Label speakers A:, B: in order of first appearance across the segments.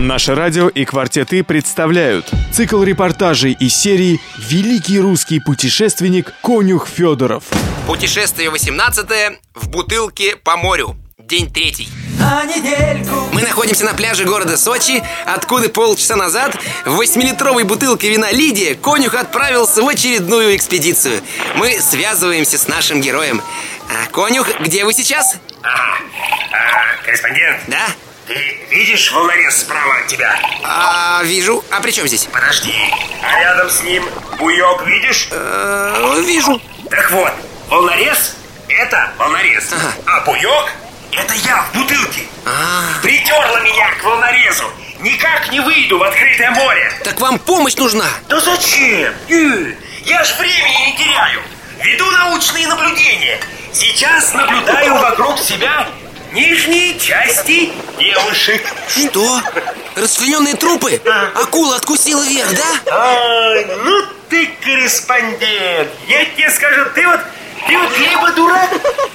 A: Наше радио и «Квартеты» представляют цикл репортажей из серии «Великий русский путешественник Конюх Федоров».
B: Путешествие 18 в бутылке по морю. День третий. Мы находимся на пляже города Сочи, откуда полчаса назад в восьмилитровой бутылке вина Лидия конюх отправился в очередную экспедицию. Мы связываемся с нашим героем. А, конюх, где вы сейчас?
C: Ага. А, корреспондент,
B: Да?
C: Ты видишь волнорез справа от тебя?
B: А, вижу. А при чем здесь?
C: Подожди. А рядом с ним буек видишь?
B: Э, вижу.
C: Так вот, волнорез – это волнорез.
B: Ага.
C: А буек – это я в бутылке. Притерла меня к волнорезу. Никак не выйду в открытое море.
B: Так вам помощь нужна.
C: Да зачем? Я ж времени не теряю. Веду научные наблюдения. Сейчас наблюдаю вокруг себя нижние части девушек.
B: Что? Расчлененные трупы? Акула откусила вверх, да?
C: Ай, ну ты корреспондент. Я тебе скажу, ты вот, ты вот либо дурак,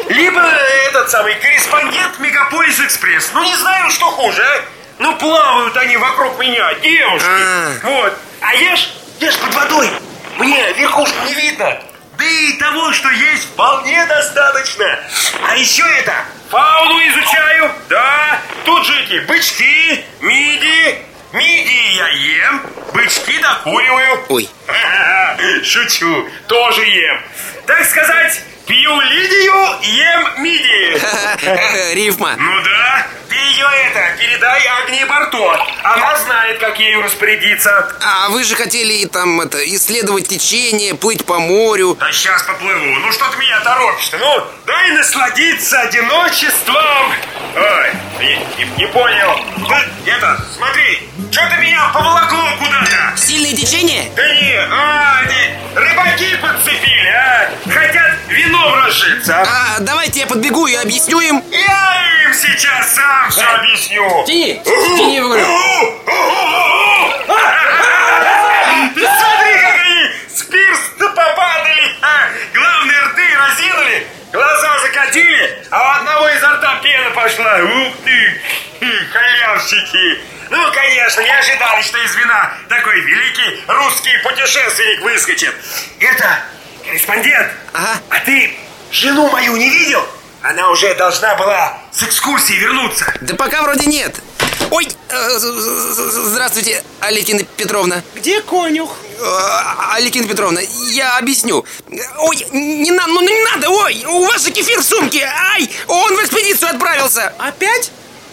C: либо этот самый корреспондент Мегаполис Экспресс. Ну не знаю, что хуже, а? Ну плавают они вокруг меня, девушки.
B: А.
C: Вот. А я ж, я ж под водой. Мне верхушку не видно. Да и того, что есть, вполне достаточно. А еще это, фауну изучаю. Да, тут же эти бычки, миди. Мидии я ем, бычки докуриваю.
B: Ой.
C: Шучу, тоже ем. Так сказать, пью лидию, ем мидии.
B: Рифма.
C: Ну да, передай Агнии Барто. Она знает, как ею распорядиться.
B: А вы же хотели там это исследовать течение, плыть по морю.
C: Да сейчас поплыву. Ну что ты меня торопишь-то? Ну, дай насладиться одиночеством. Ой, не, не- не понял. Ты, это, смотри, что ты меня поволокло куда-то?
B: Сильное течение?
C: Да не, а, они рыбаки подцепили, вином разжиться.
B: А, давайте я подбегу и объясню им.
C: Я им сейчас сам все объясню.
B: Тяни, тяни, говорю.
C: Ты смотри, как они с пирса попадали. а! Главные рты разинули, глаза закатили, а у одного изо рта пена пошла. Ух ты, хм, халявщики. Ну, конечно, не ожидали, что из вина такой великий русский путешественник выскочит. Это корреспондент.
B: Ага.
C: А ты жену мою не видел? Она уже должна была с экскурсии вернуться.
B: Да пока вроде нет. Ой, э, здравствуйте, Аликина Петровна.
D: Где конюх?
B: Э, Аликина Петровна, я объясню. Ой, не надо, ну не надо, ой, у вас же кефир в сумке. Ай, он в экспедицию отправился.
D: Опять?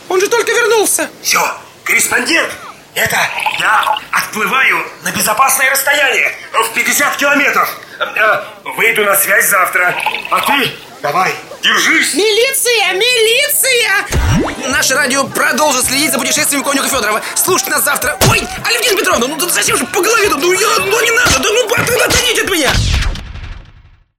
D: Он же только вернулся.
C: Все, корреспондент, это я отплываю на безопасное расстояние в 50 километров. Э, Выйду на связь завтра. А ты давай, держись.
D: Милиция! Милиция!
B: Наше радио продолжит следить за путешествием конюха Федорова. Слушайте нас завтра. Ой, Алевтина Петровна, ну зачем же по голове? Ну, я, ну не надо, да ну отойдите от меня.